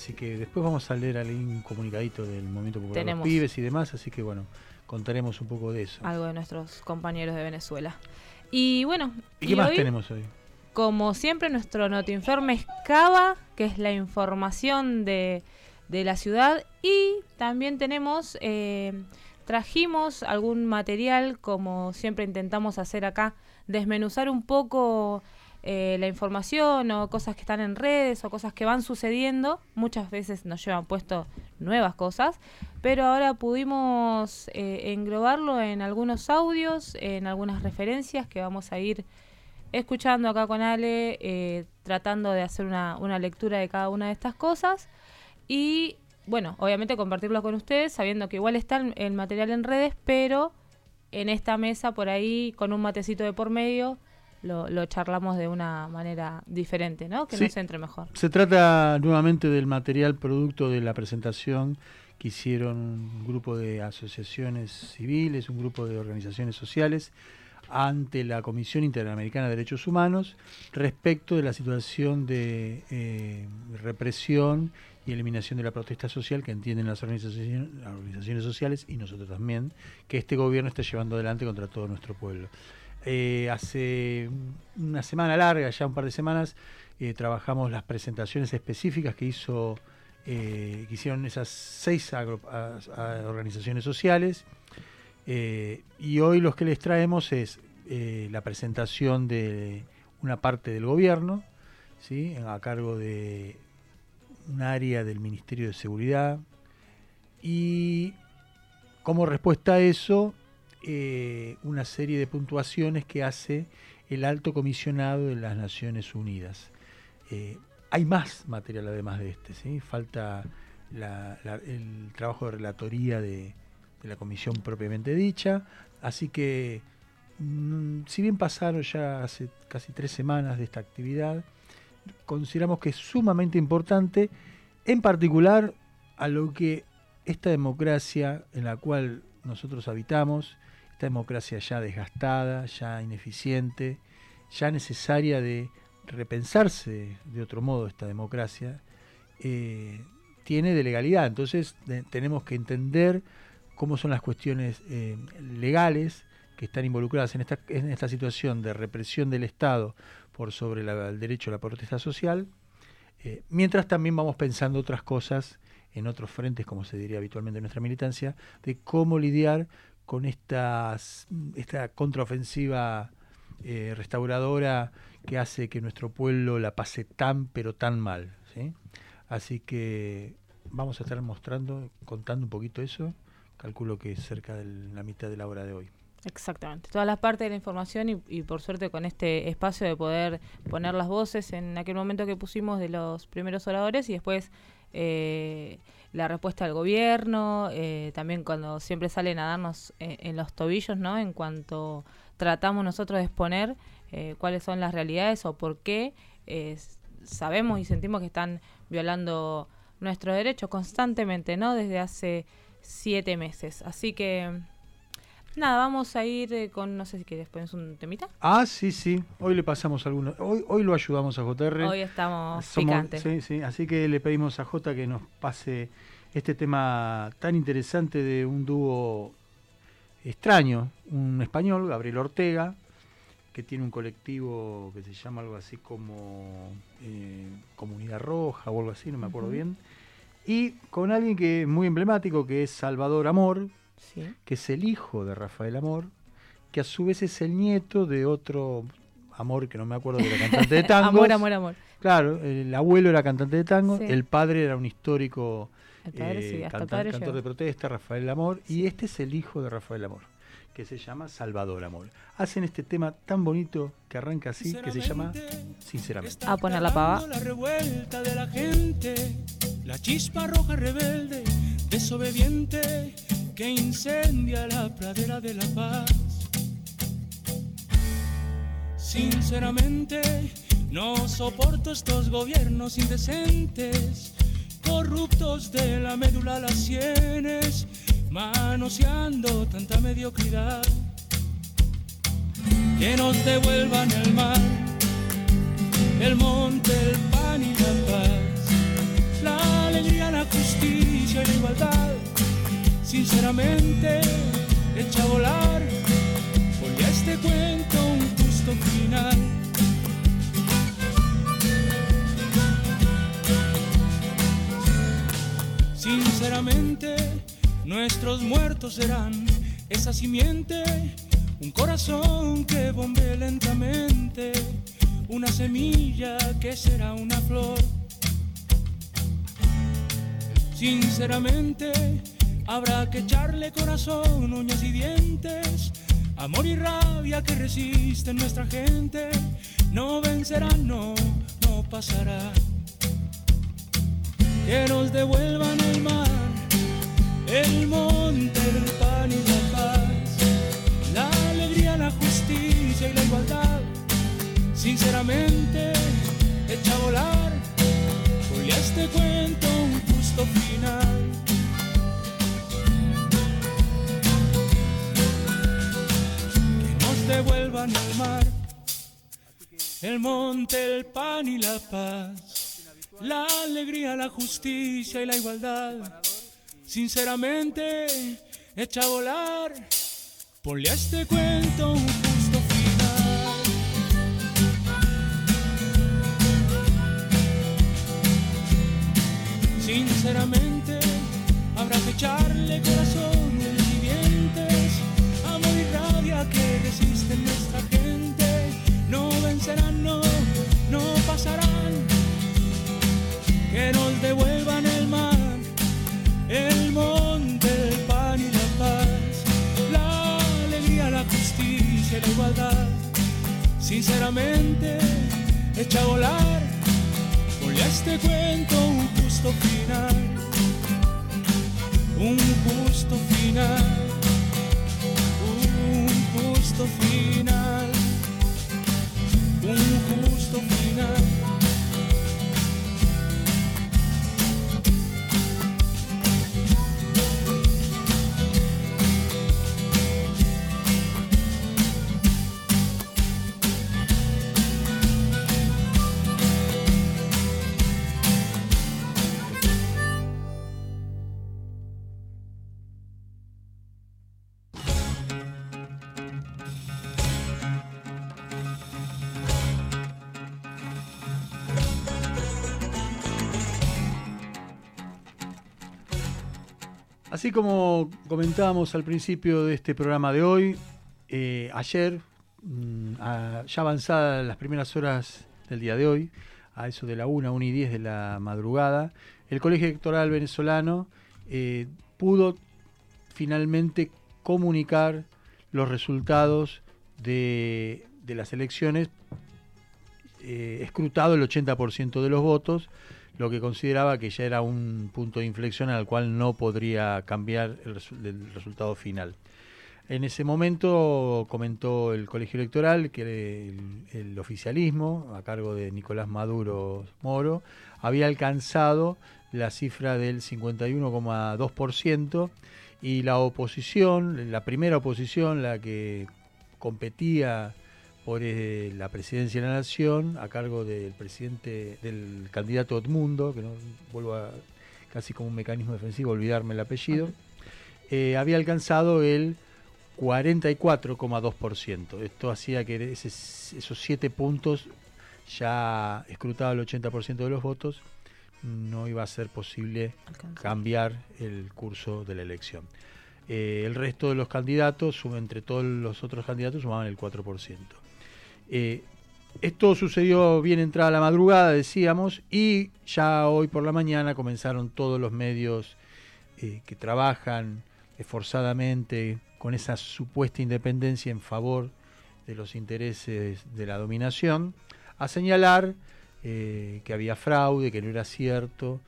así que después vamos a leer algún comunicadito del Movimiento Popular de los Pibes y demás, así que bueno, contaremos un poco de eso. Algo de nuestros compañeros de Venezuela. Y bueno. ¿Y, qué más tenemos hoy? Como siempre, nuestro notiinforme es Cava, que es la información de, de la ciudad. Y también tenemos, eh, trajimos algún material, como siempre intentamos hacer acá, desmenuzar un poco eh, la información o cosas que están en redes o cosas que van sucediendo. Muchas veces nos llevan puesto nuevas cosas, pero ahora pudimos eh, englobarlo en algunos audios, en algunas referencias que vamos a ir escuchando acá con Ale, eh, tratando de hacer una, una lectura de cada una de estas cosas y bueno, obviamente compartirlo con ustedes, sabiendo que igual está el material en redes, pero en esta mesa por ahí con un matecito de por medio lo, charlamos de una manera diferente, ¿no? Que nos entre mejor. Se trata nuevamente del material producto de la presentación que hicieron un grupo de asociaciones civiles, un grupo de organizaciones sociales ante la Comisión Interamericana de Derechos Humanos respecto de la situación de eh, represión y eliminación de la protesta social que entienden las organizaciones, las organizaciones sociales y nosotros también, que este gobierno está llevando adelante contra todo nuestro pueblo. Eh, hace una semana larga, ya un par de semanas, eh, trabajamos las presentaciones específicas que hizo eh, hicieron esas seis organizaciones sociales. y hoy los que les traemos es la presentación de una parte del gobierno, ¿sí? a cargo de un área del Ministerio de Seguridad. Y como respuesta a eso, eh, una serie de puntuaciones que hace el alto comisionado de las Naciones Unidas. Eh, hay más material además de este, falta el trabajo de relatoría de, la comisión propiamente dicha, así que mm, si bien pasaron ya hace casi tres semanas de esta actividad, consideramos que es sumamente importante, en particular a lo que esta democracia en la cual nosotros habitamos esta democracia ya desgastada, ya ineficiente, ya necesaria de repensarse de otro modo esta democracia, eh, tiene de legalidad. Entonces tenemos que entender cómo son las cuestiones eh, legales que están involucradas en esta, situación de represión del Estado por sobre el derecho a la protesta social, eh, mientras también vamos pensando otras cosas en otros frentes, como se diría habitualmente en nuestra militancia, de cómo lidiar con esta contraofensiva eh, restauradora que hace que nuestro pueblo la pase tan pero tan mal. Así que vamos a estar mostrando, contando un poquito eso, calculo que es cerca de la mitad de la hora de hoy. Exactamente, todas las partes de la información y, por suerte con este espacio de poder poner las voces en aquel momento que pusimos de los primeros oradores y después eh, la respuesta del gobierno, eh, también cuando siempre salen a darnos eh, en los tobillos, ¿no? En cuanto tratamos nosotros de exponer eh, cuáles son las realidades o por qué sabemos y sentimos que están violando nuestros derechos constantemente, ¿no? Desde hace siete meses. Así que Nada, vamos a ir con, no sé si quieres pones un temita. Ah, sí, sí. Hoy le pasamos algunos. Hoy, hoy lo ayudamos a JR. Hoy estamos picantes. Sí, sí. Así que le pedimos a J que nos pase este tema tan interesante de un dúo extraño, un español, Gabriel Ortega, que tiene un colectivo que se llama algo así como eh, Comunidad Roja o algo así, no me acuerdo bien. Y con alguien que es muy emblemático, que es Salvador Amor, que es el hijo de Rafael Amor, que a su vez es el nieto de otro Amor, que no me acuerdo de la cantante de tango. amor, amor, amor. Claro, el abuelo era cantante de tango, el padre era un histórico eh, cantor de protesta, Rafael Amor, y este es el hijo de Rafael Amor, que se llama Salvador Amor. Hacen este tema tan bonito que arranca así, que se llama Sinceramente. A poner la pava. La revuelta de la gente, la chispa roja rebelde, desobediente que incendia la pradera de la paz. Sinceramente, no soporto estos gobiernos indecentes, corruptos de la médula a las sienes, manoseando tanta mediocridad. Que nos devuelvan el mar, el monte, el pan y la paz. La sinceramente, echa a volar, ponle este cuento un justo final. Sinceramente, nuestros muertos serán esa simiente, un corazón que bombee lentamente, una semilla que será una flor. Sinceramente, habrá que echarle corazón, uñas y dientes, amor y rabia que resisten nuestra gente. No vencerán, no, no pasará. Que nos devuelvan el mar, el monte, el pan y la paz, la alegría, la justicia y la igualdad. Sinceramente, echa a volar, hoy este cuento un justo final. Devuelvan el mar, el monte, el pan y la paz, la alegría, la justicia y la igualdad. Sinceramente, echa a volar, ponle a este cuento un justo final. Sinceramente, habrá que echarle corazón vencerán, no, no pasarán. Que nos devuelvan el mar, el monte, el pan y la paz, la alegría, la justicia y la igualdad. Sinceramente, echa a volar, ponle a este cuento un justo final, un justo final, un justo final, un justo final. Como comentábamos al principio de este programa de hoy, eh, ayer, mm, ya avanzadas las primeras horas del día de hoy, a eso de la 1, 1 y 10 de la madrugada, el Colegio Electoral venezolano eh, pudo finalmente comunicar los resultados de, de las elecciones, eh, escrutado el 80% de los votos, lo que consideraba que ya era un punto de inflexión al cual no podría cambiar el, resu- el resultado final. En ese momento comentó el colegio electoral que el, el oficialismo, a cargo de Nicolás Maduro Moro, había alcanzado la cifra del 51,2% y la oposición, la primera oposición, la que competía por eh, la presidencia de la nación a cargo del presidente, del candidato Edmundo, que no vuelvo a casi como un mecanismo defensivo olvidarme el apellido, eh, había alcanzado el 44,2%. Esto hacía que ese- esos siete puntos, ya escrutado el 80% de los votos, no iba a ser posible cambiar el curso de la elección. Eh, el resto de los candidatos, entre todos los otros candidatos, sumaban el 4%. Eh, esto sucedió bien entrada la madrugada, decíamos, y ya hoy por la mañana comenzaron todos los medios eh, que trabajan esforzadamente con esa supuesta independencia en favor de los intereses de la dominación, a señalar eh, que había fraude, que no era cierto,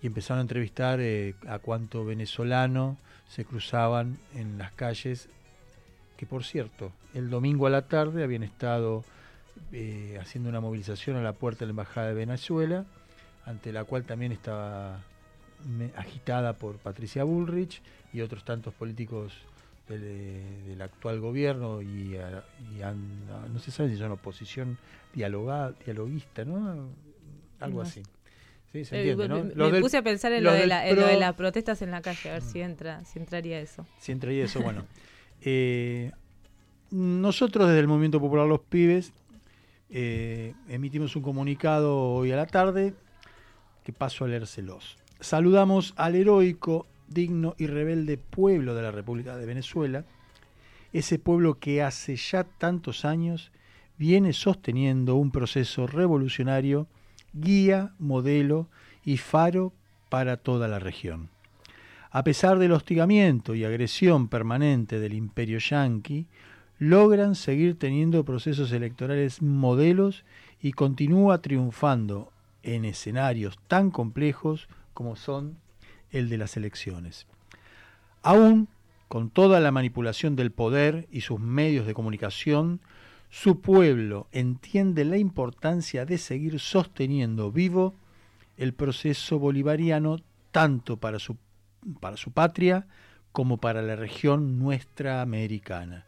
y empezaron a entrevistar a cuánto venezolano se cruzaban en las calles, que por cierto, el domingo a la tarde habían estado eh, haciendo una movilización a la puerta de la Embajada de Venezuela, ante la cual también estaba agitada por Patricia Bullrich y otros tantos políticos del, eh, del actual gobierno y, a- y an- no se sabe si son oposición dialogada, dialoguista, ¿no? Algo No así. Sí, se Eh, entiende, ¿no? me puse a pensar en lo, de la- en lo de las protestas en la calle, a ver si entra, si entraría eso. Si entre eso, bueno. Eh, nosotros desde el Movimiento Popular Los Pibes eh, emitimos un comunicado hoy a la tarde que paso a leérselos. Saludamos al heroico, digno y rebelde pueblo de la República de Venezuela, ese pueblo que hace ya tantos años viene sosteniendo un proceso revolucionario, guía, modelo y faro para toda la región. A pesar del hostigamiento y agresión permanente del imperio yanqui, logran seguir teniendo procesos electorales modelos y continúa triunfando en escenarios tan complejos como son el de las elecciones. Aún con toda la manipulación del poder y sus medios de comunicación, su pueblo entiende la importancia de seguir sosteniendo vivo el proceso bolivariano tanto para su, para su patria como para la región nuestra americana.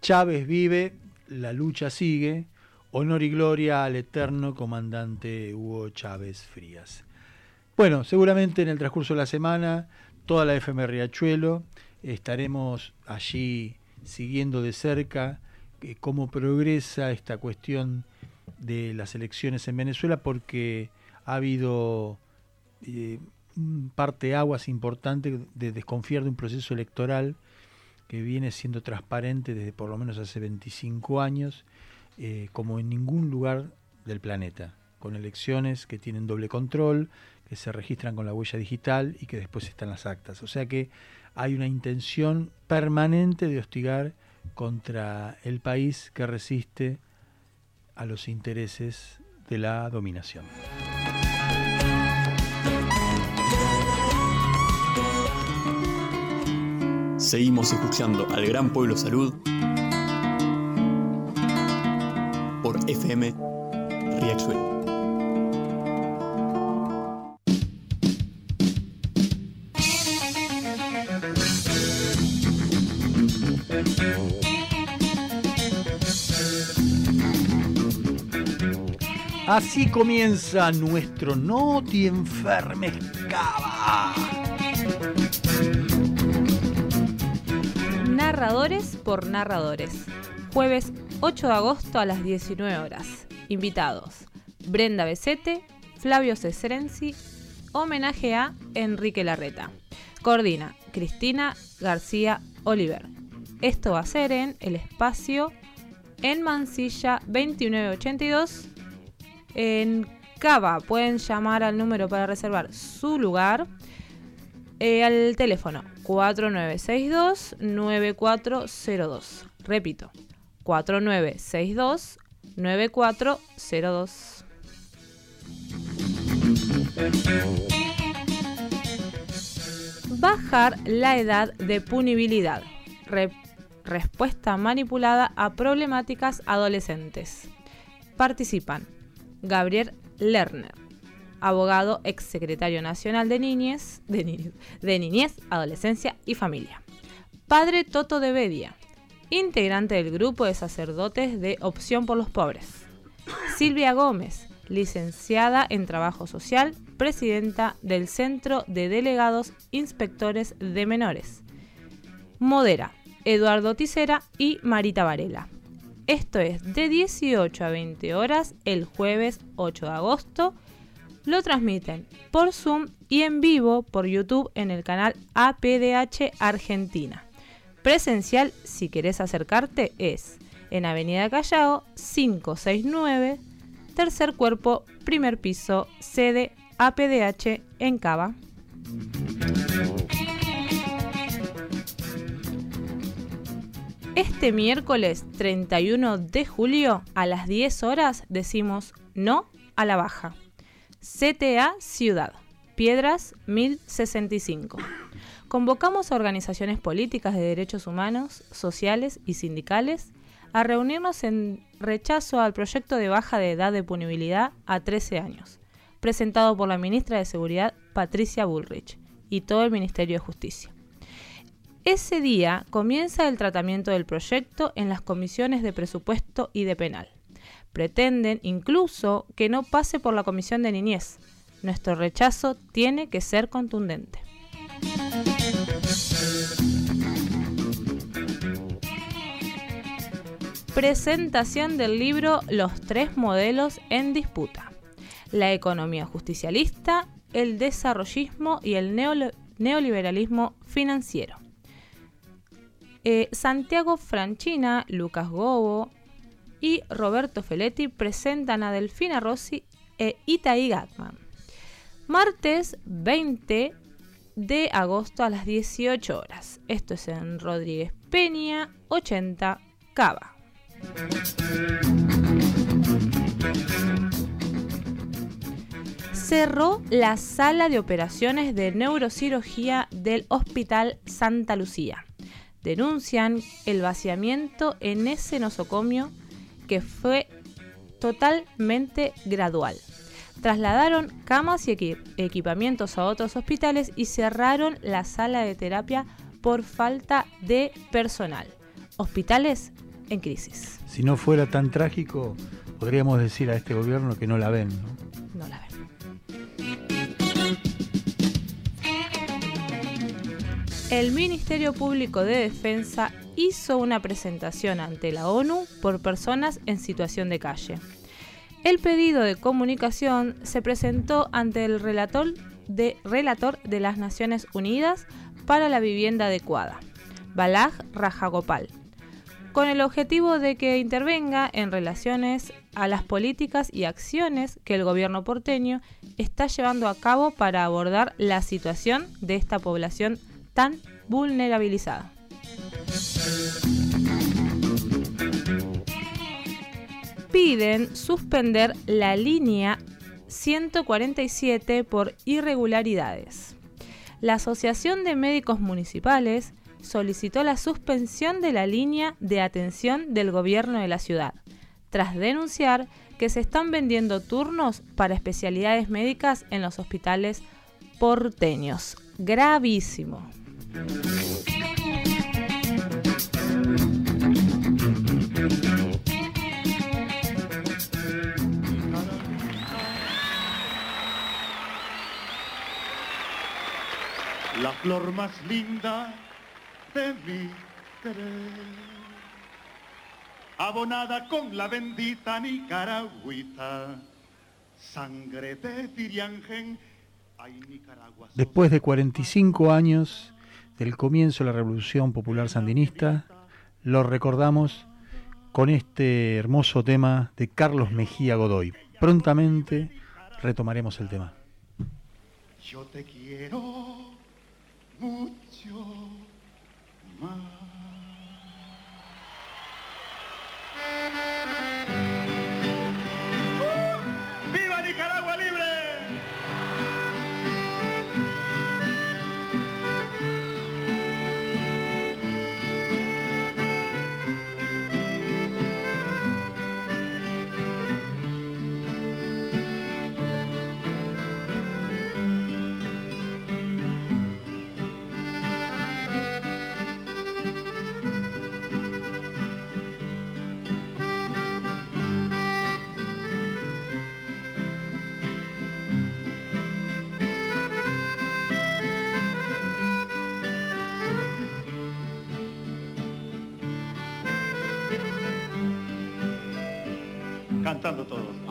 Chávez vive, la lucha sigue, honor y gloria al eterno comandante Hugo Chávez Frías. Bueno, seguramente en el transcurso de la semana, toda la FM Riachuelo estaremos allí siguiendo de cerca eh, cómo progresa esta cuestión de las elecciones en Venezuela, porque ha habido eh, un parteaguas importante de desconfiar de un proceso electoral que viene siendo transparente desde por lo menos hace 25 años, eh, como en ningún lugar del planeta, con elecciones que tienen doble control, que se registran con la huella digital y que después están las actas. O sea que hay una intención permanente de hostigar contra el país que resiste a los intereses de la dominación. Seguimos escuchando al Gran Pueblo Salud por FM Riachuelo. Así comienza nuestro Noti Enfermes Cava. Narradores por narradores. Jueves 8 de agosto a las 19 horas. Invitados: Brenda Besete, Flavio Cesrenzi, homenaje a Enrique Larreta. Coordina Cristina García Oliver. Esto va a ser en el espacio en Mansilla 2982 en Cava. Pueden llamar al número para reservar su lugar eh, al teléfono 4962-9402. Repito, 4962-9402. Bajar la edad de punibilidad. Re- respuesta manipulada a problemáticas adolescentes. Participan Gabriel Lerner, abogado exsecretario nacional de niñez, de, de niñez, adolescencia y familia. Padre Toto de Bedia, integrante del grupo de sacerdotes de Opción por los Pobres. Silvia Gómez, licenciada en Trabajo Social, presidenta del Centro de Delegados Inspectores de Menores. Modera Eduardo Ticera y Marita Varela. Esto es de 18 a 20 horas el jueves 8 de agosto. Lo transmiten por Zoom y en vivo por YouTube en el canal APDH Argentina. Presencial, si querés acercarte, es en Avenida Callao 569, tercer cuerpo, primer piso, sede APDH en Cava. Este miércoles 31 de julio a las 10 horas decimos no a la baja. CTA Ciudad, Piedras 1065. Convocamos a organizaciones políticas de derechos humanos, sociales y sindicales a reunirnos en rechazo al proyecto de baja de edad de punibilidad a 13 años, presentado por la ministra de Seguridad Patricia Bullrich y todo el Ministerio de Justicia. Ese día comienza el tratamiento del proyecto en las comisiones de presupuesto y de penal. Pretenden incluso que no pase por la comisión de niñez, Nuestro rechazo tiene que ser contundente. Presentación del libro Los tres modelos en disputa. La economía justicialista, el desarrollismo y el neoliberalismo financiero. Eh, Santiago Franchina, Lucas Gobo y Roberto Feletti presentan a Delfina Rossi e Itaí Gatman. Martes 20 de agosto a las 18 horas. Esto es en Rodríguez Peña, 80 Cava. Cerró la sala de operaciones de neurocirugía del Hospital Santa Lucía. Denuncian el vaciamiento en ese nosocomio que fue totalmente gradual. Trasladaron camas y equipamientos a otros hospitales y cerraron la sala de terapia por falta de personal. Hospitales en crisis. Si no fuera tan trágico, podríamos decir a este gobierno que no la ven. No, no la ven. El Ministerio Público de Defensa hizo una presentación ante la ONU por personas en situación de calle. El pedido de comunicación se presentó ante el relator de, relator de las Naciones Unidas para la Vivienda Adecuada, Balaj Rajagopal, con el objetivo de que intervenga en relaciones a las políticas y acciones que el gobierno porteño está llevando a cabo para abordar la situación de esta población tan vulnerabilizada. Piden suspender la línea 147 por irregularidades. La Asociación de Médicos Municipales solicitó la suspensión de la línea de atención del gobierno de la ciudad, tras denunciar que se están vendiendo turnos para especialidades médicas en los hospitales porteños. Gravísimo. La flor más linda de mi querer, abonada con la bendita nicaragüita, sangre de Tiriangen, ay Nicaragua. Después de 45 años del comienzo de la Revolución Popular Sandinista, lo recordamos con este hermoso tema de Carlos Mejía Godoy. Prontamente retomaremos el tema. Yo te quiero mucho más.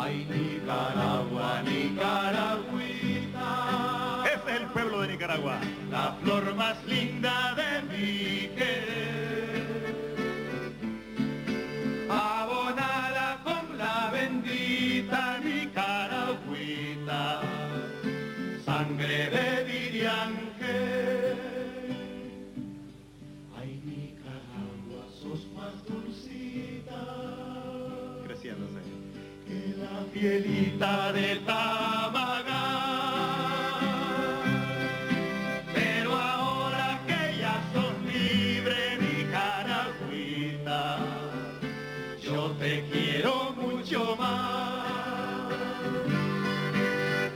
Ay, Nicaragua, Nicaragüita, es el pueblo de Nicaragua. la flor más linda de mi querer. Pielita de Tamagá. Pero ahora que ya sos libre, Nicaragüita, yo te quiero mucho más.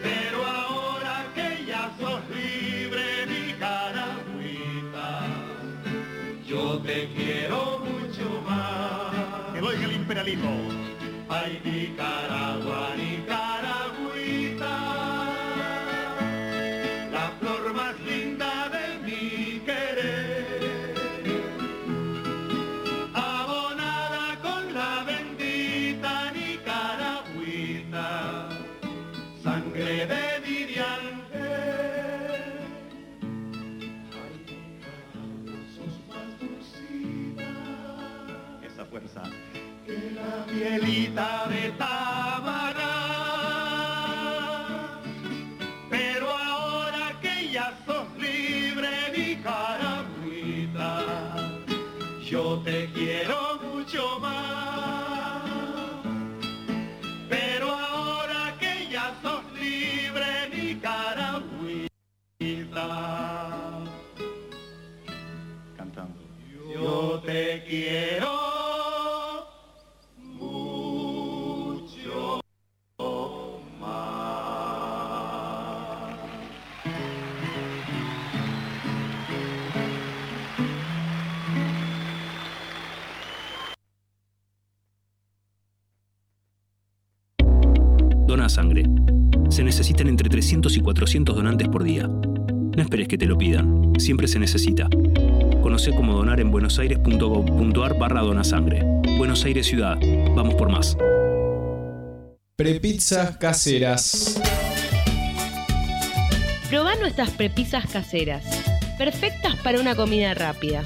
Pero ahora que ya sos libre, Nicaragüita, yo te quiero mucho más. Que lo el imperialismo. Ay, Nicaragua, Nicaragüita, siempre se necesita. Conoce cómo donar en buenosaires.gov.ar barra donasangre. Buenos Aires Ciudad. Vamos por más. Prepizzas caseras. Probá nuestras prepisas caseras. Perfectas para una comida rápida.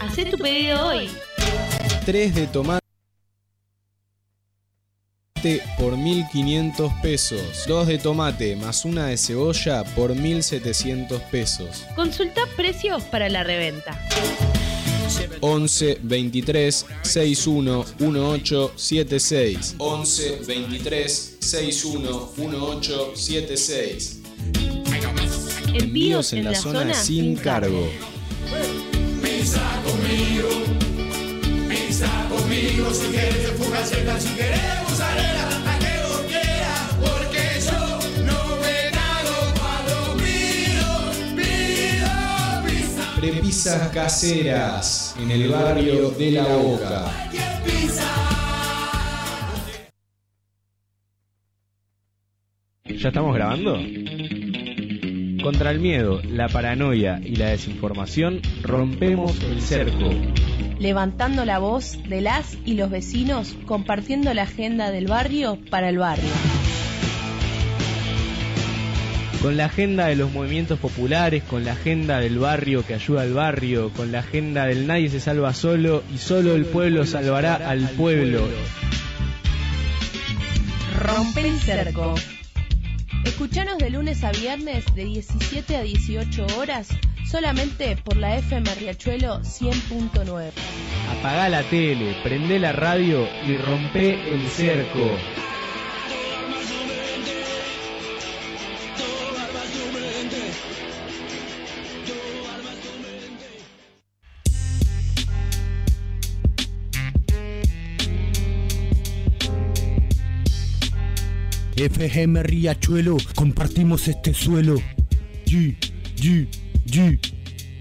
Hacé tu pedido hoy. 3 de tomate por 1500 pesos. 2 de tomate más una de cebolla por 1700 pesos. Consulta precios para la reventa. 11 23 61 18 76 11 23 61 18 76 Envíos en la zona sin cargo. Pisa conmigo, pisa conmigo si quieres fugaceta, si quieres mozzarella, la que vos quieras, porque yo no me trago cuando pido, pido pizza. Prepisas caseras en el barrio de La Boca. ¿Ya estamos grabando? Contra el miedo, la paranoia y la desinformación, rompemos el cerco. Levantando la voz de las y los vecinos, compartiendo la agenda del barrio para el barrio. Con la agenda de los movimientos populares, con la agenda del barrio que ayuda al barrio, con la agenda del nadie se salva solo y solo el pueblo salvará al pueblo. Rompe el cerco. Escuchanos de lunes a viernes de 17 a 18 horas solamente por la FM Riachuelo 100.9. Apagá la tele, prende la radio y rompe el cerco. FGM Riachuelo, compartimos este suelo. G, G, G.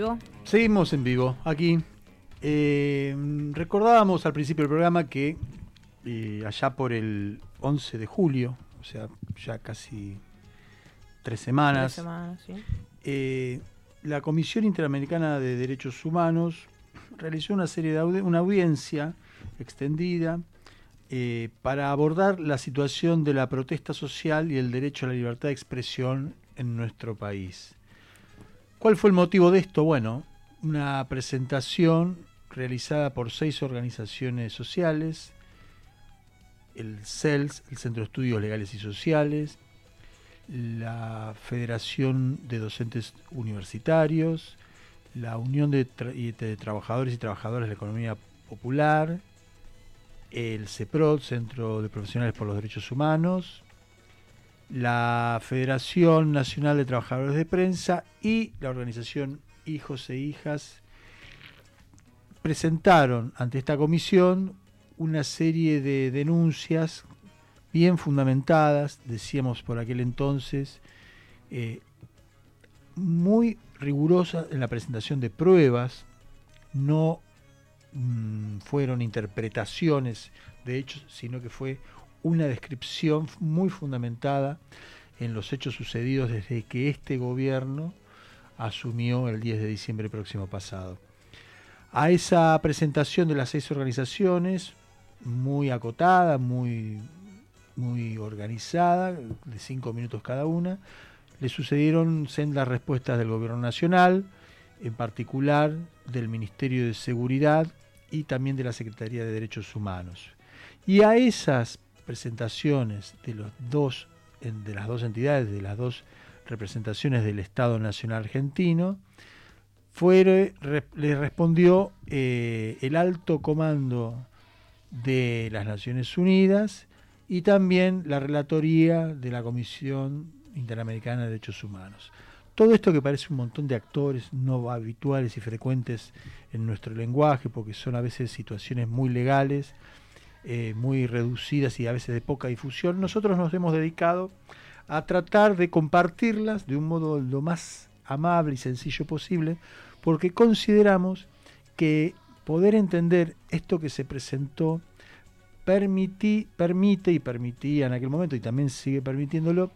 Vivo. Seguimos en vivo, aquí. Eh, recordábamos al principio del programa que eh, allá por el 11 de julio, o sea, ya casi tres semanas, Tres semanas, sí. eh, la Comisión Interamericana de Derechos Humanos realizó una serie de audi- una audiencia extendida eh, para abordar la situación de la protesta social y el derecho a la libertad de expresión en nuestro país. ¿Cuál fue el motivo de esto? Bueno, una presentación realizada por seis organizaciones sociales, el CELS, el Centro de Estudios Legales y Sociales, la Federación de Docentes Universitarios, la Unión de, Trabajadores y Trabajadoras de la Economía Popular, el CEPROD, Centro de Profesionales por los Derechos Humanos, la Federación Nacional de Trabajadores de Prensa y la organización Hijos e Hijas presentaron ante esta comisión una serie de denuncias bien fundamentadas, decíamos por aquel entonces, eh, muy rigurosas en la presentación de pruebas, no mm, fueron interpretaciones de hechos, sino que fue una descripción muy fundamentada en los hechos sucedidos desde que este gobierno asumió el 10 de diciembre próximo pasado. A esa presentación de las seis organizaciones, muy acotada, muy, muy organizada, de cinco minutos cada una, le sucedieron sendas respuestas del Gobierno Nacional, en particular del Ministerio de Seguridad y también de la Secretaría de Derechos Humanos. Y a esas presentaciones de, las dos entidades, de las dos representaciones del Estado Nacional Argentino, fue, le respondió eh, el alto comando de las Naciones Unidas y también la relatoría de la Comisión Interamericana de Derechos Humanos. Todo esto que parece un montón de actores no habituales y frecuentes en nuestro lenguaje, porque son a veces situaciones muy legales, eh, muy reducidas y a veces de poca difusión, nosotros nos hemos dedicado a tratar de compartirlas de un modo lo más amable y sencillo posible, porque consideramos que poder entender esto que se presentó permití, permite y permitía en aquel momento y también sigue permitiéndolo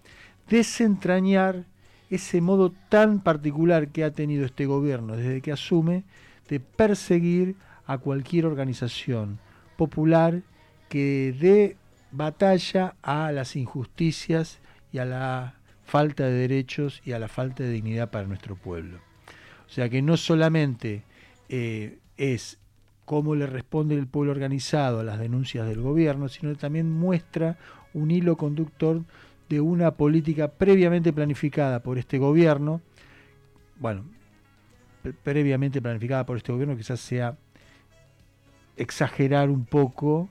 desentrañar ese modo tan particular que ha tenido este gobierno desde que asume de perseguir a cualquier organización popular que dé batalla a las injusticias y a la falta de derechos y a la falta de dignidad para nuestro pueblo. O sea que no solamente eh, es cómo le responde el pueblo organizado a las denuncias del gobierno, sino que también muestra un hilo conductor de una política previamente planificada por este gobierno, bueno, pre- previamente planificada por este gobierno quizás sea exagerar un poco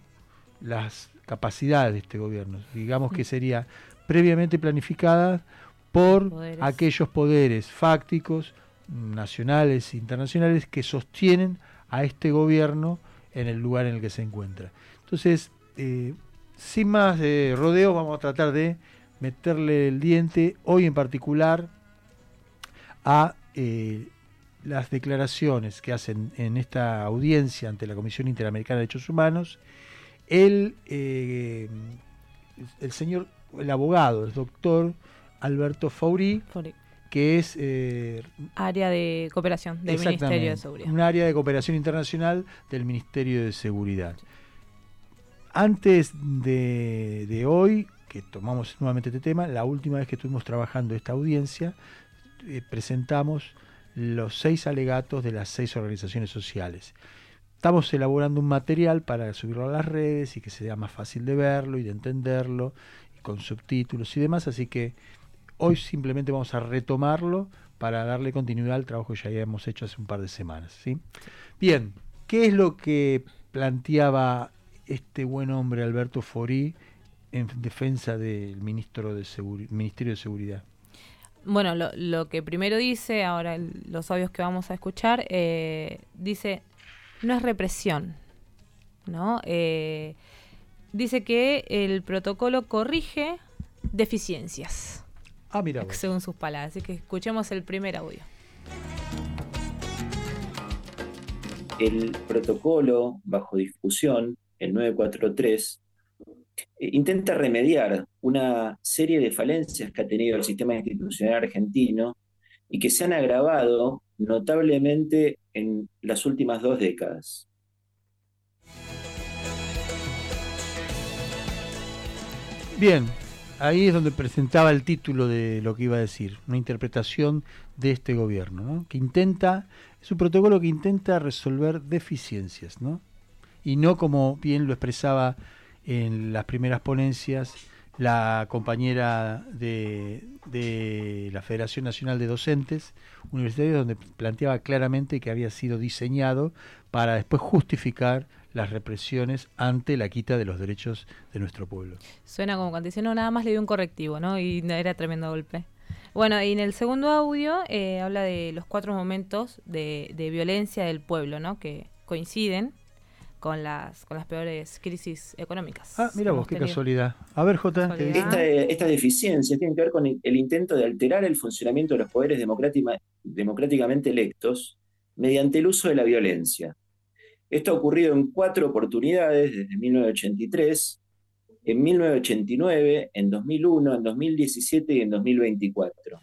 las capacidades de este gobierno. Digamos que sería previamente planificada por Poderes. aquellos poderes fácticos, nacionales e internacionales, que sostienen a este gobierno en el lugar en el que se encuentra. Entonces, eh, sin más eh, rodeos, vamos a tratar de meterle el diente, hoy en particular, a eh, las declaraciones que hacen en esta audiencia ante la Comisión Interamericana de Derechos Humanos el, eh, el señor, el abogado, el doctor Alberto Fauri, Fauri. que es eh, Área de cooperación del Ministerio de Seguridad. Un área de cooperación internacional del Ministerio de Seguridad. Antes de, de hoy, que tomamos nuevamente este tema, la última vez que estuvimos trabajando esta audiencia, eh, presentamos los seis alegatos de las seis organizaciones sociales. Estamos elaborando un material para subirlo a las redes y que sea más fácil de verlo y de entenderlo, y con subtítulos y demás, así que hoy simplemente vamos a retomarlo para darle continuidad al trabajo que ya habíamos hecho hace un par de semanas. ¿sí? Bien, ¿qué es lo que planteaba este buen hombre Alberto Forí en defensa del ministro Ministerio de Seguridad? Bueno, lo, que primero dice, ahora los audios que vamos a escuchar, eh, dice, no es represión, ¿no? Eh, dice que el protocolo corrige deficiencias, Ah, mira. vos. según sus palabras. Así que escuchemos el primer audio. el protocolo bajo discusión, el 943, eh, intenta remediar una serie de falencias que ha tenido el sistema institucional argentino y que se han agravado notablemente en las últimas dos décadas. Bien, ahí es donde presentaba el título de lo que iba a decir, una interpretación de este gobierno, ¿no? que intenta, es un protocolo que intenta resolver deficiencias, ¿no? y no como bien lo expresaba en las primeras ponencias la compañera de, de la Federación Nacional de Docentes Universitarios, donde planteaba claramente que había sido diseñado para después justificar las represiones ante la quita de los derechos de nuestro pueblo. Suena como cuando dice, no, nada más le dio un correctivo, ¿no? Y era tremendo golpe. Bueno, y en el segundo audio eh, habla de los cuatro momentos de, de violencia del pueblo, ¿no? Que coinciden con las, con las peores crisis económicas. Ah, mira vos, qué casualidad. A ver, Jota. Esta, esta deficiencia tiene que ver con el, el, intento de alterar el funcionamiento de los poderes democráticamente electos mediante el uso de la violencia. Esto ha ocurrido en cuatro oportunidades desde 1983, en 1989, en 2001, en 2017 y en 2024.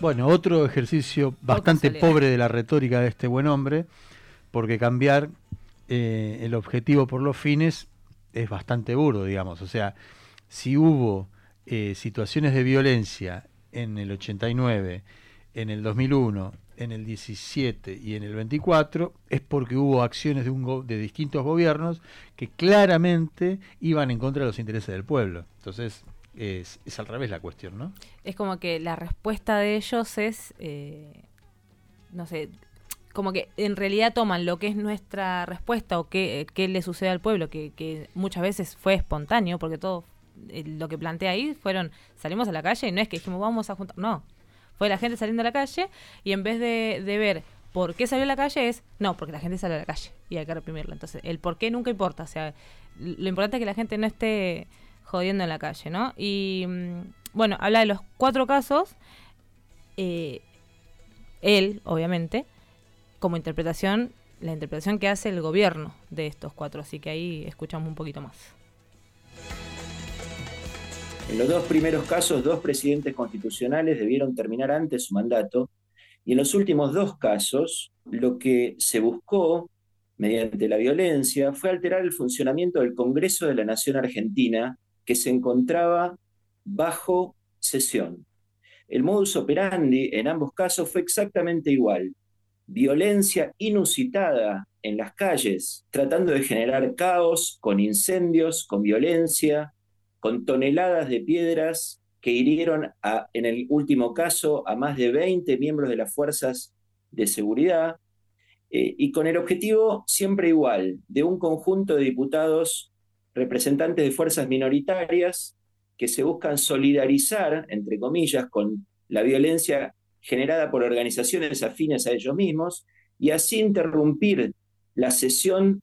Bueno, otro ejercicio bastante pobre de la retórica de este buen hombre porque cambiar eh, el objetivo por los fines es bastante burdo, digamos. O sea, si hubo eh, situaciones de violencia en el 89, en el 2001, en el 17 y en el 24, es porque hubo acciones de, un de distintos gobiernos que claramente iban en contra de los intereses del pueblo. Entonces, es, al revés la cuestión, ¿no? Es como que la respuesta de ellos es, eh, no sé, como que en realidad toman lo que es nuestra respuesta o qué, qué le sucede al pueblo, que, que, muchas veces fue espontáneo, porque todo eh, lo que plantea ahí fueron, salimos a la calle y no es que dijimos vamos a juntar, no, fue la gente saliendo a la calle y en vez de, de ver por qué salió a la calle es, no, porque la gente sale a la calle y hay que reprimirla. Entonces, el por qué nunca importa, o sea, lo importante es que la gente no esté jodiendo en la calle, ¿no? Y mm, bueno, habla de los cuatro casos, eh, él, obviamente, como interpretación, la interpretación que hace el gobierno de estos cuatro. Así que ahí escuchamos un poquito más. En los dos primeros casos, dos presidentes constitucionales debieron terminar antes su mandato y en los últimos dos casos, lo que se buscó mediante la violencia fue alterar el funcionamiento del Congreso de la Nación Argentina, que se encontraba bajo sesión. El modus operandi en ambos casos fue exactamente igual violencia inusitada en las calles, tratando de generar caos con incendios, con violencia, con toneladas de piedras que hirieron, a, en el último caso, a más de 20 miembros de las fuerzas de seguridad, eh, y con el objetivo siempre igual, de un conjunto de diputados representantes de fuerzas minoritarias que se buscan solidarizar, entre comillas, con la violencia generada por organizaciones afines a ellos mismos y así interrumpir la sesión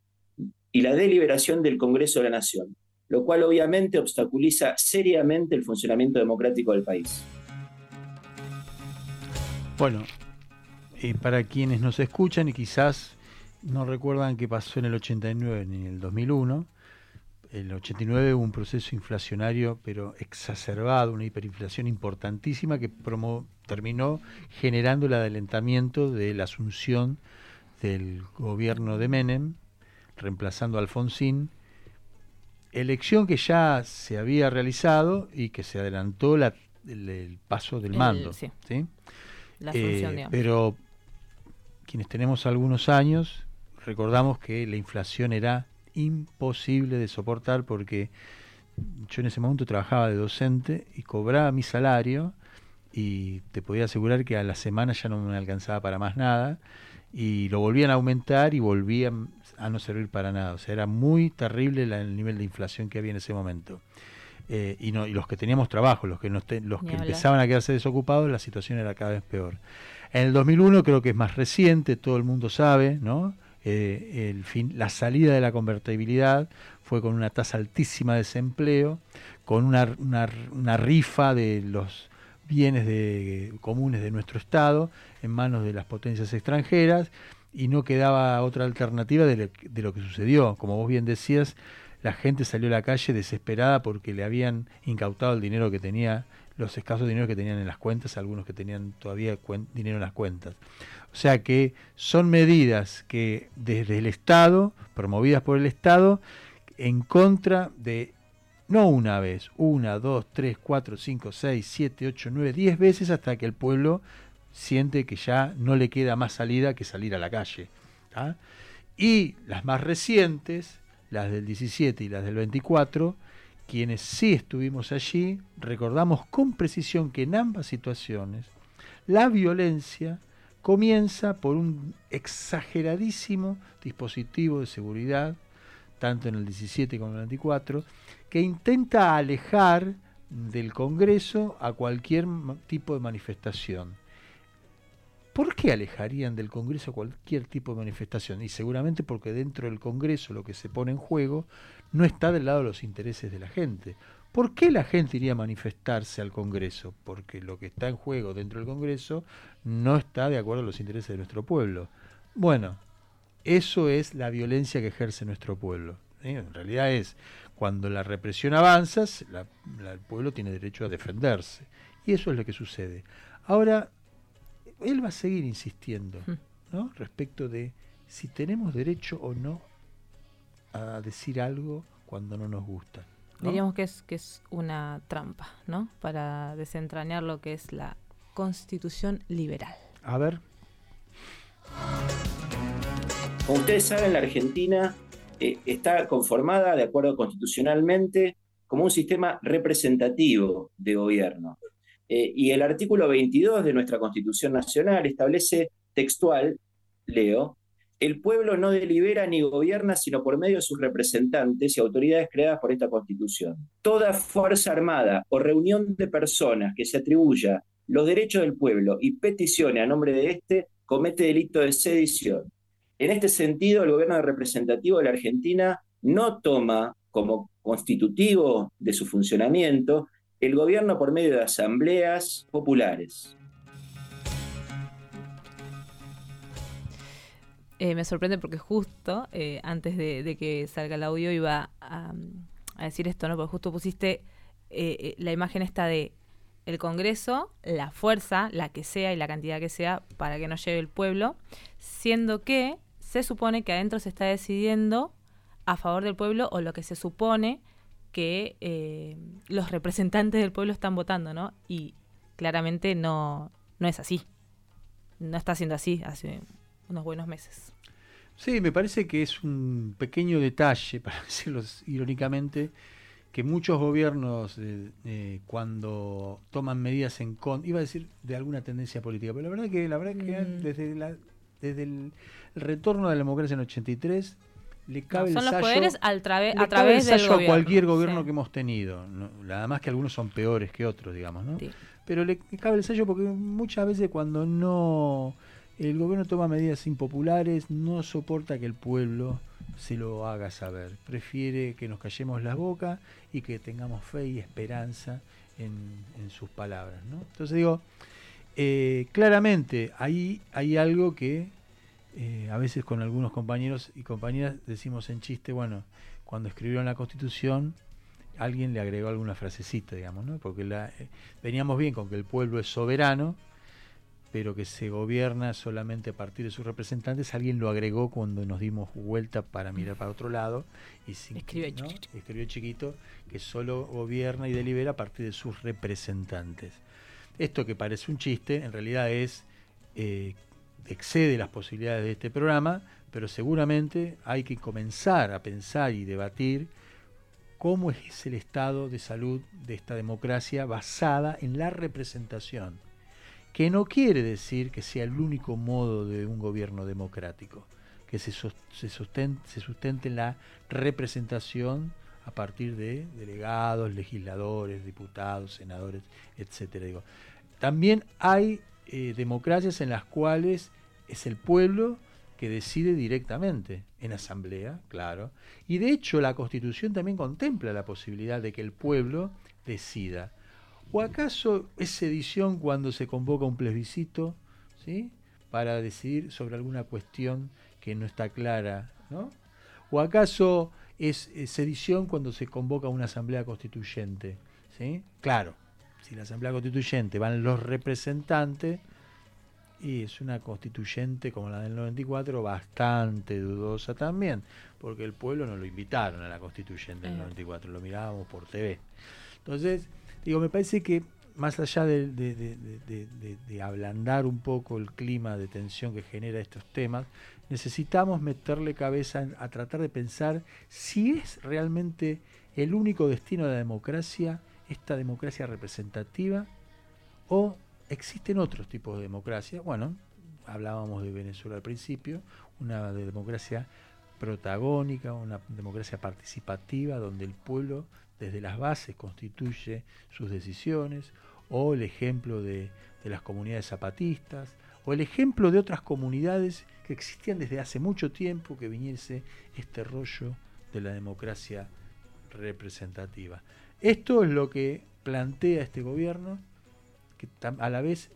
y la deliberación del Congreso de la Nación, lo cual obviamente obstaculiza seriamente el funcionamiento democrático del país. Bueno, eh, para quienes nos escuchan y quizás no recuerdan qué pasó en el 89 ni en el 2001, el 89 hubo un proceso inflacionario, pero exacerbado, una hiperinflación importantísima que terminó generando el adelantamiento de la asunción del gobierno de Menem, reemplazando a Alfonsín, elección que ya se había realizado y que se adelantó la, el, paso del mando. La eh, pero quienes tenemos algunos años, recordamos que la inflación era imposible de soportar porque yo en ese momento trabajaba de docente y cobraba mi salario y te podía asegurar que a la semana ya no me alcanzaba para más nada y lo volvían a aumentar y volvían a no servir para nada. O sea, era muy terrible el nivel de inflación que había en ese momento. Eh, y, no, y los que teníamos trabajo, los que, los que empezaban a quedarse desocupados, la situación era cada vez peor. En el 2001 creo que es más reciente, todo el mundo sabe, ¿no? Eh, el fin, la salida de la convertibilidad fue con una tasa altísima de desempleo, con una, una, rifa de los bienes de, comunes de nuestro Estado en manos de las potencias extranjeras y no quedaba otra alternativa de, de lo que sucedió. Como vos bien decías, la gente salió a la calle desesperada porque le habían incautado el dinero que tenía, los escasos dinero que tenían en las cuentas, algunos que tenían todavía dinero en las cuentas. O sea que son medidas que desde el Estado, promovidas por el Estado, en contra de no una vez, una, dos, tres, cuatro, cinco, seis, siete, ocho, nueve, diez veces hasta que el pueblo siente que ya no le queda más salida que salir a la calle. Y las más recientes, las del 17 y las del 24, quienes sí estuvimos allí, recordamos con precisión que en ambas situaciones la violencia comienza por un exageradísimo dispositivo de seguridad, tanto en el 17 como en el 24, que intenta alejar del Congreso a cualquier tipo de manifestación. ¿Por qué alejarían del Congreso cualquier tipo de manifestación? Y seguramente porque dentro del Congreso lo que se pone en juego no está del lado de los intereses de la gente. ¿Por qué la gente iría a manifestarse al Congreso? Porque lo que está en juego dentro del Congreso no está de acuerdo a los intereses de nuestro pueblo. Bueno, eso es la violencia que ejerce nuestro pueblo. En realidad es cuando la represión avanza, el pueblo tiene derecho a defenderse. Y eso es lo que sucede. Ahora, él va a seguir insistiendo ¿no? respecto de si tenemos derecho o no a decir algo cuando no nos gusta. Diríamos que es, que es una trampa, ¿no? Para desentrañar lo que es la constitución liberal. A ver. Como ustedes saben, la Argentina eh, está conformada, de acuerdo constitucionalmente, como un sistema representativo de gobierno. Eh, y el artículo 22 de nuestra Constitución Nacional establece textual, leo, el pueblo no delibera ni gobierna sino por medio de sus representantes y autoridades creadas por esta Constitución. Toda fuerza armada o reunión de personas que se atribuya los derechos del pueblo y peticione a nombre de éste comete delito de sedición. En este sentido, el gobierno representativo de la Argentina no toma como constitutivo de su funcionamiento el gobierno por medio de asambleas populares. Eh, me sorprende porque justo eh, antes de, que salga el audio iba a, decir esto, ¿no? Porque justo pusiste eh, la imagen esta de el Congreso, la fuerza, la que sea y la cantidad que sea, para que no lleve el pueblo, siendo que se supone que adentro se está decidiendo a favor del pueblo o lo que se supone que los representantes del pueblo están votando, ¿no? Y claramente no, no es así. No está siendo así hace unos buenos meses. Sí, me parece que es un pequeño detalle, para decirlo irónicamente, que muchos gobiernos eh, cuando toman medidas en contra, iba a decir de alguna tendencia política, pero la verdad que la verdad que mm. desde la, desde el, retorno de la democracia en 83 le cabe son el los poderes al a través del a cualquier gobierno que hemos tenido, nada más que algunos son peores que otros, digamos, ¿no? Pero le cabe el sello porque muchas veces cuando no el gobierno toma medidas impopulares, no soporta que el pueblo se lo haga saber. Prefiere que nos callemos la boca y que tengamos fe y esperanza en, sus palabras. Entonces digo, eh, claramente ahí hay algo que eh, a veces con algunos compañeros y compañeras decimos en chiste, bueno, cuando escribieron la constitución alguien le agregó alguna frasecita, digamos, ¿no? porque la, eh, veníamos bien con que el pueblo es soberano, pero que se gobierna solamente a partir de sus representantes, alguien lo agregó cuando nos dimos vuelta para mirar para otro lado y sin, escribió, chiquito que solo gobierna y delibera a partir de sus representantes. Esto que parece un chiste, en realidad es eh, excede las posibilidades de este programa, pero seguramente hay que comenzar a pensar y debatir cómo es el estado de salud de esta democracia basada en la representación que no quiere decir que sea el único modo de un gobierno democrático, que se, se, sustente, en la representación a partir de delegados, legisladores, diputados, senadores, etcétera. También hay eh, democracias en las cuales es el pueblo que decide directamente, en asamblea, claro. Y de hecho la Constitución también contempla la posibilidad de que el pueblo decida. ¿O acaso es sedición cuando se convoca un plebiscito ¿sí? para decidir sobre alguna cuestión que no está clara? ¿no? ¿O acaso es, sedición cuando se convoca una asamblea constituyente? ¿sí? Claro, si la asamblea constituyente van los representantes, y es una constituyente como la del 94 bastante dudosa también, porque el pueblo no lo invitaron a la constituyente del 94, lo mirábamos por TV. Entonces, Digo, me parece que más allá de, ablandar un poco el clima de tensión que genera estos temas, necesitamos meterle cabeza a tratar de pensar si es realmente el único destino de la democracia, esta democracia representativa, o existen otros tipos de democracia. Bueno, hablábamos de Venezuela al principio, una democracia protagónica, una democracia participativa, donde el pueblo desde las bases constituye sus decisiones, o el ejemplo de, las comunidades zapatistas, o el ejemplo de otras comunidades que existían desde hace mucho tiempo que viniese este rollo de la democracia representativa. Esto es lo que plantea este gobierno, que a la vez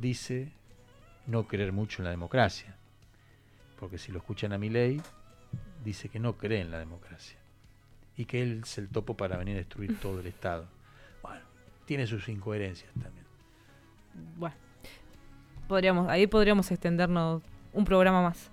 dice no creer mucho en la democracia, porque si lo escuchan a mi ley, dice que no cree en la democracia y que él es el topo para venir a destruir todo el Estado. Bueno, tiene sus incoherencias también. Bueno, podríamos, ahí podríamos extendernos un programa más.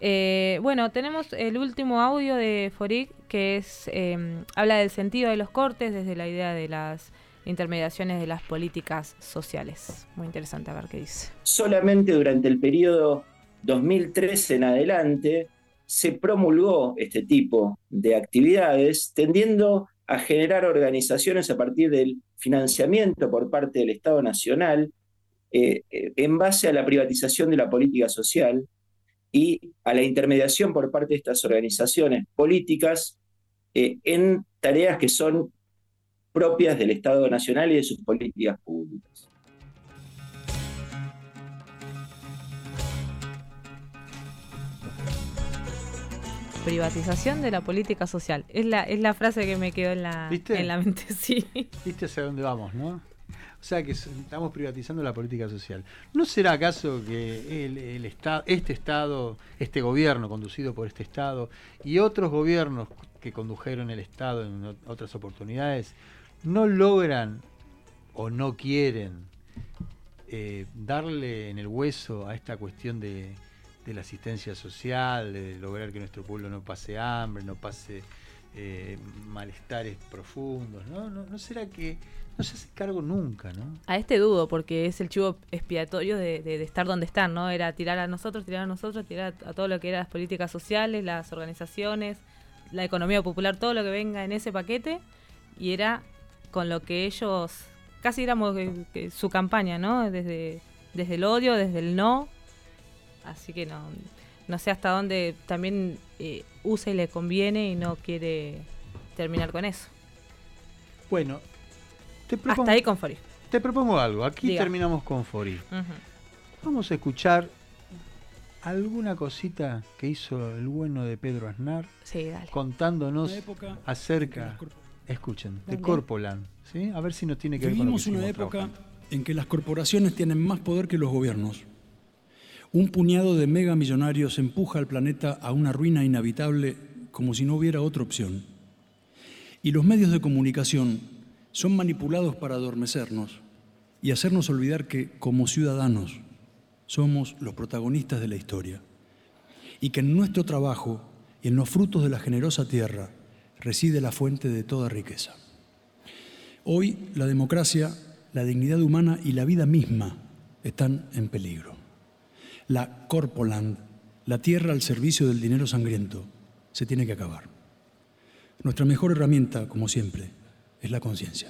Eh, bueno, tenemos el último audio de Forig que es eh, habla del sentido de los cortes desde la idea de las intermediaciones de las políticas sociales. Muy interesante a ver qué dice. Solamente durante el periodo 2013 en adelante se promulgó este tipo de actividades, tendiendo a generar organizaciones a partir del financiamiento por parte del Estado Nacional eh, eh, en base a la privatización de la política social y a la intermediación por parte de estas organizaciones políticas eh, en tareas que son propias del Estado Nacional y de sus políticas públicas. Privatización de la política social. Es la, es la frase que me quedó en la, en la mente, sí. ¿Viste hacia dónde vamos, no? O sea que estamos privatizando la política social. ¿No será acaso que el, el estado, este Estado, este gobierno conducido por este Estado y otros gobiernos que condujeron el Estado en otras oportunidades no logran o no quieren eh, darle en el hueso a esta cuestión de, de, la asistencia social, de lograr que nuestro pueblo no pase hambre, no pase eh, malestares profundos, ¿no? ¿no? ¿No será que no se hace cargo nunca, ¿no? A este dudo, porque es el chivo expiatorio de, de, estar donde están, ¿no? Era tirar a nosotros, tirar a nosotros, tirar a todo lo que eran las políticas sociales, las organizaciones, la economía popular, todo lo que venga en ese paquete, y era con lo que ellos, casi éramos que, que su campaña, ¿no? Desde, desde el odio, desde el no. Así que no, no sé hasta dónde también eh, usa y le conviene y no quiere terminar con eso. Bueno, te propongo, hasta ahí con Fori. Te propongo algo, aquí Diga. terminamos con Fori. Uh -huh. Vamos a escuchar alguna cosita que hizo el bueno de Pedro Aznar sí, contándonos acerca escuchen, de Corpoland, ¿sí? A ver si nos tiene que Vivimos ver con lo que una época trabajando. en que las corporaciones tienen más poder que los gobiernos. Un puñado de megamillonarios empuja al planeta a una ruina inhabitable como si no hubiera otra opción. Y los medios de comunicación son manipulados para adormecernos y hacernos olvidar que, como ciudadanos, somos los protagonistas de la historia. Y que en nuestro trabajo y en los frutos de la generosa tierra reside la fuente de toda riqueza. Hoy la democracia, la dignidad humana y la vida misma están en peligro. La Corpoland, la tierra al servicio del dinero sangriento, se tiene que acabar. Nuestra mejor herramienta, como siempre, es la conciencia.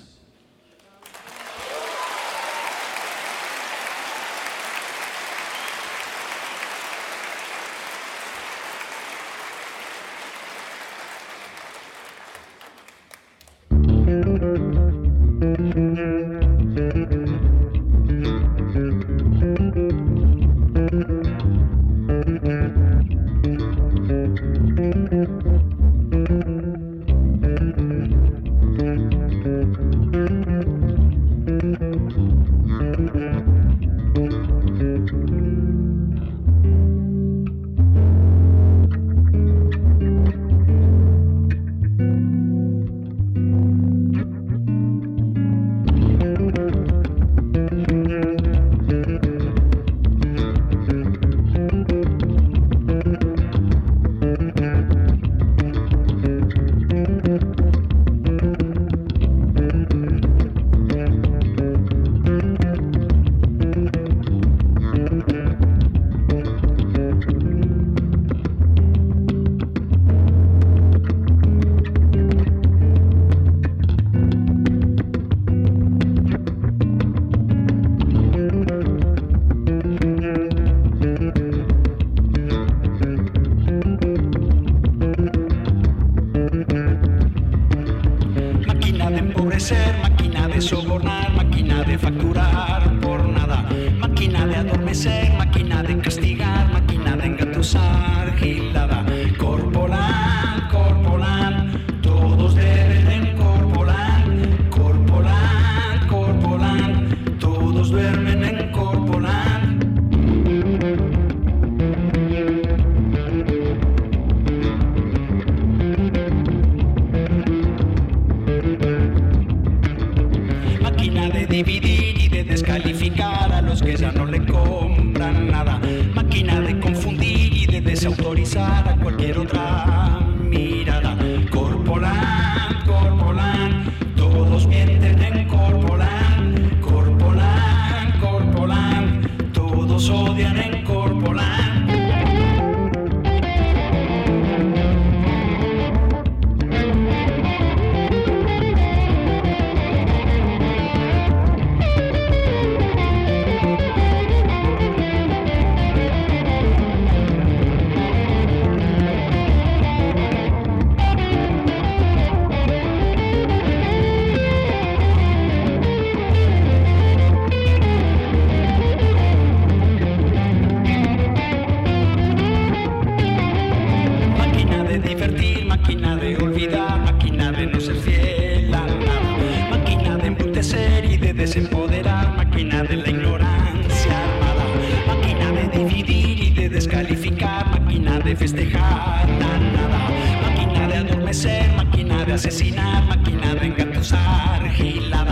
Festejar la nada. Máquina de adormecer, máquina de asesinar, máquina de engatusar, gilada.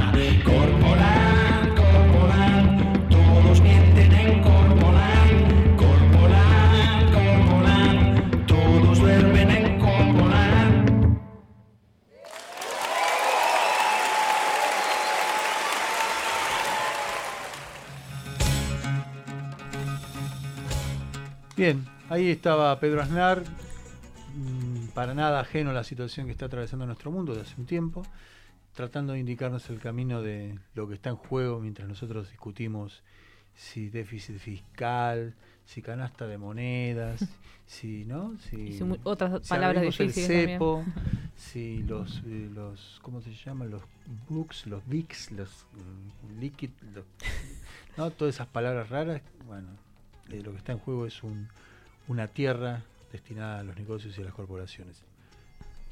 Ahí estaba Pedro Aznar, mm, para nada ajeno a la situación que está atravesando nuestro mundo desde hace un tiempo, tratando de indicarnos el camino de lo que está en juego mientras nosotros discutimos si déficit fiscal, si canasta de monedas, si no, si si otras si palabras abrimos el difíciles también. cepo, si los eh, los ¿cómo se llaman? los books, los VIX, los mm, liquid, los- no todas esas palabras raras, bueno, eh, lo que está en juego es un, una tierra destinada a los negocios y a las corporaciones.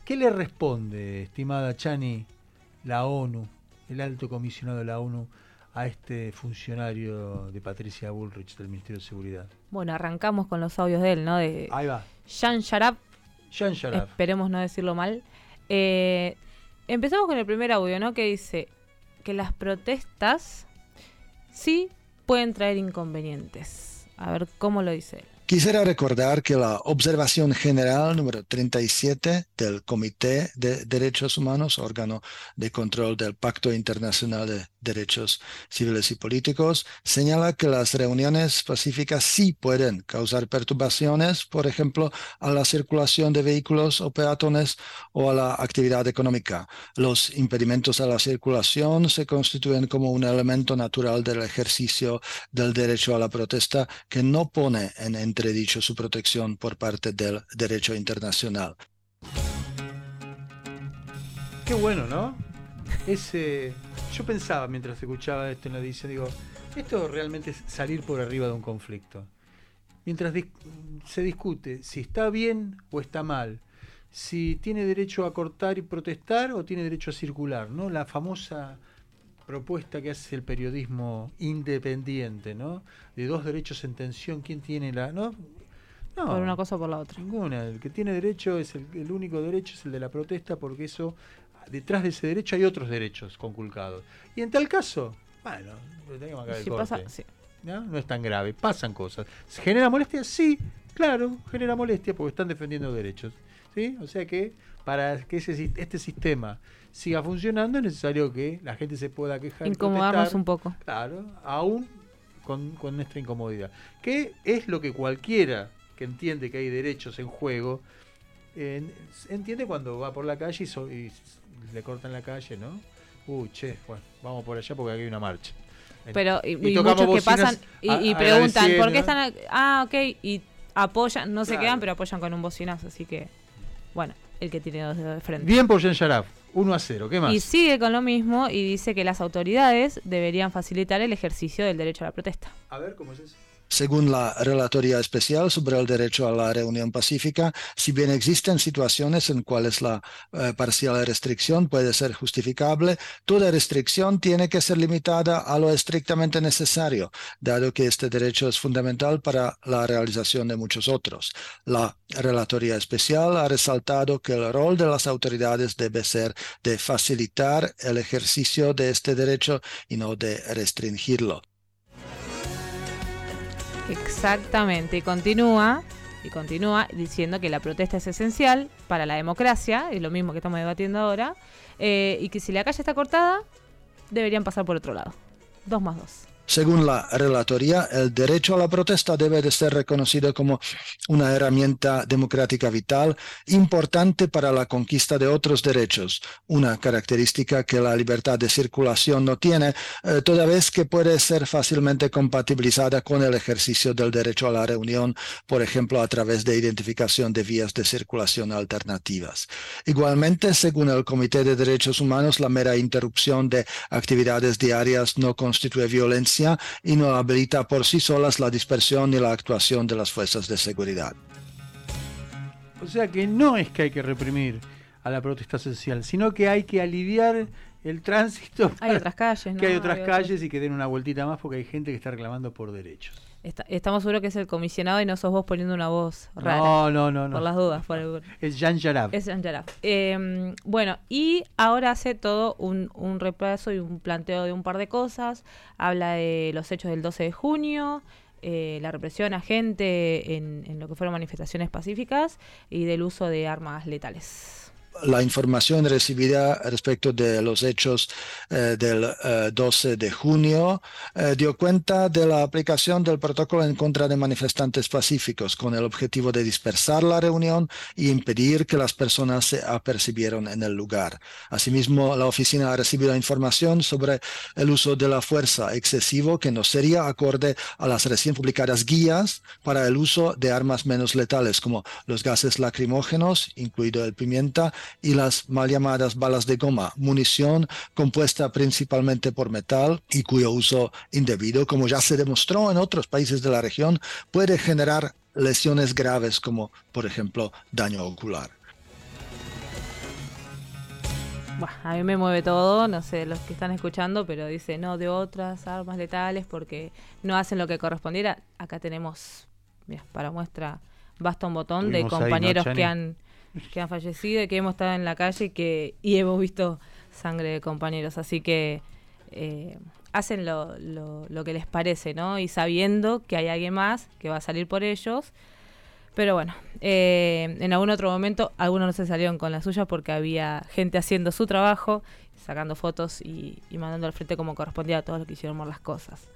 ¿Qué le responde, estimada Chani, la ONU, el alto comisionado de la ONU, a este funcionario de Patricia Bullrich del Ministerio de Seguridad? Bueno, arrancamos con los audios de él, ¿no? De Ahí va. Jan Sharap. Jan Sharap. Esperemos no decirlo mal. Eh, empezamos con el primer audio, ¿no? Que dice que las protestas sí pueden traer inconvenientes. A ver cómo lo dice él. Quisiera recordar que la Observación General número 37 del Comité de Derechos Humanos, órgano de control del Pacto Internacional de Derechos Civiles y Políticos, señala que las reuniones pacíficas sí pueden causar perturbaciones, por ejemplo, a la circulación de vehículos o peatones o a la actividad económica. Los impedimentos a la circulación se constituyen como un elemento natural del ejercicio del derecho a la protesta que no pone en entredicho su protección por parte del derecho internacional. Qué bueno, ¿no? Ese, yo pensaba mientras escuchaba esto en la edición, digo, esto realmente es salir por arriba de un conflicto. Mientras dis- se discute si está bien o está mal, si tiene derecho a cortar y protestar o tiene derecho a circular, ¿no? La famosa propuesta que hace el periodismo independiente, ¿no? De dos derechos en tensión, ¿quién tiene la...? ¿no? No, Por una cosa o por la otra. Ninguna. El que tiene derecho es el, el único derecho es el de la protesta porque eso detrás de ese derecho hay otros derechos conculcados. Y en tal caso, bueno, tenemos el Si pasa, sí. ¿no? No es tan grave, pasan cosas. ¿Genera molestia? Sí, claro, genera molestia porque están defendiendo derechos. ¿sí? O sea que para que ese, este sistema siga funcionando es necesario que la gente se pueda quejar. y Incomodarnos un poco. Claro, aún con, con nuestra incomodidad. Que es lo que cualquiera que entiende que hay derechos en juego, en- entiende cuando va por la calle y, so- y le cortan la calle, ¿no? Uy, che, bueno, vamos por allá porque aquí hay una marcha. Pero y, y tocamos muchos que pasan y, a- y preguntan, ¿por qué están? a- Ah, ok, y apoyan, no se Claro. quedan, pero apoyan con un bocinazo, así que, bueno, el que tiene dos dedos de frente. Bien por Jen Sharaf, 1 a 0, ¿qué más? Y sigue con lo mismo y dice que las autoridades deberían facilitar el ejercicio del derecho a la protesta. A ver, ¿cómo es eso? Según la Relatoría Especial sobre el Derecho a la Reunión Pacífica, si bien existen situaciones en cuales la eh, parcial restricción puede ser justificable, toda restricción tiene que ser limitada a lo estrictamente necesario, dado que este derecho es fundamental para la realización de muchos otros. La Relatoría Especial ha resaltado que el rol de las autoridades debe ser de facilitar el ejercicio de este derecho y no de restringirlo. Exactamente, y continúa, y continúa diciendo que la protesta es esencial para la democracia, es lo mismo que estamos debatiendo ahora, eh, y que si la calle está cortada, deberían pasar por otro lado. Dos más dos. Según la relatoría, el derecho a la protesta debe de ser reconocido como una herramienta democrática vital importante para la conquista de otros derechos, una característica que la libertad de circulación no tiene, eh, toda vez que puede ser fácilmente compatibilizada con el ejercicio del derecho a la reunión, por ejemplo, a través de identificación de vías de circulación alternativas. Igualmente, según el Comité de Derechos Humanos, la mera interrupción de actividades diarias no constituye violencia y no habilita por sí solas la dispersión y la actuación de las fuerzas de seguridad. O sea que no es que hay que reprimir a la protesta social, sino que hay que aliviar el tránsito. Hay otras calles, ¿no? Que hay otras Hay calles y que den una vueltita más porque hay gente que está reclamando por derechos. Está- estamos seguros que es el comisionado y no sos vos poniendo una voz rara. No, no, no, no. Por las dudas. Por el- Es Jan Yarab. Es Jan Yarab. Eh, bueno, y ahora hace todo un, un repaso y un planteo de un par de cosas. Habla de los hechos del 12 de junio, eh, la represión a gente en, en lo que fueron manifestaciones pacíficas y del uso de armas letales. La información recibida respecto de los hechos eh, del eh, 12 de junio eh, dio cuenta de la aplicación del protocolo en contra de manifestantes pacíficos con el objetivo de dispersar la reunión y impedir que las personas se apercibieran en el lugar. Asimismo, la oficina ha recibido información sobre el uso de la fuerza excesivo que no sería acorde a las recién publicadas guías para el uso de armas menos letales como los gases lacrimógenos, incluido el pimienta, y las mal llamadas balas de goma, munición compuesta principalmente por metal y cuyo uso indebido, como ya se demostró en otros países de la región, puede generar lesiones graves como, por ejemplo, daño ocular. A mí me mueve todo, no sé los que están escuchando, pero dice no de otras armas letales porque no hacen lo que correspondiera. Acá tenemos, mira, para muestra, basta un botón de Tuvimos ahí, ¿no, compañeros que han que han fallecido y que hemos estado en la calle y que y hemos visto sangre de compañeros, así que eh, hacen lo, lo, lo que les parece, ¿no? Y sabiendo que hay alguien más que va a salir por ellos. Pero bueno, eh, en algún otro momento algunos no se salieron con la suya porque había gente haciendo su trabajo, sacando fotos y, y mandando al frente como correspondía a todos los que hicieron mal las cosas.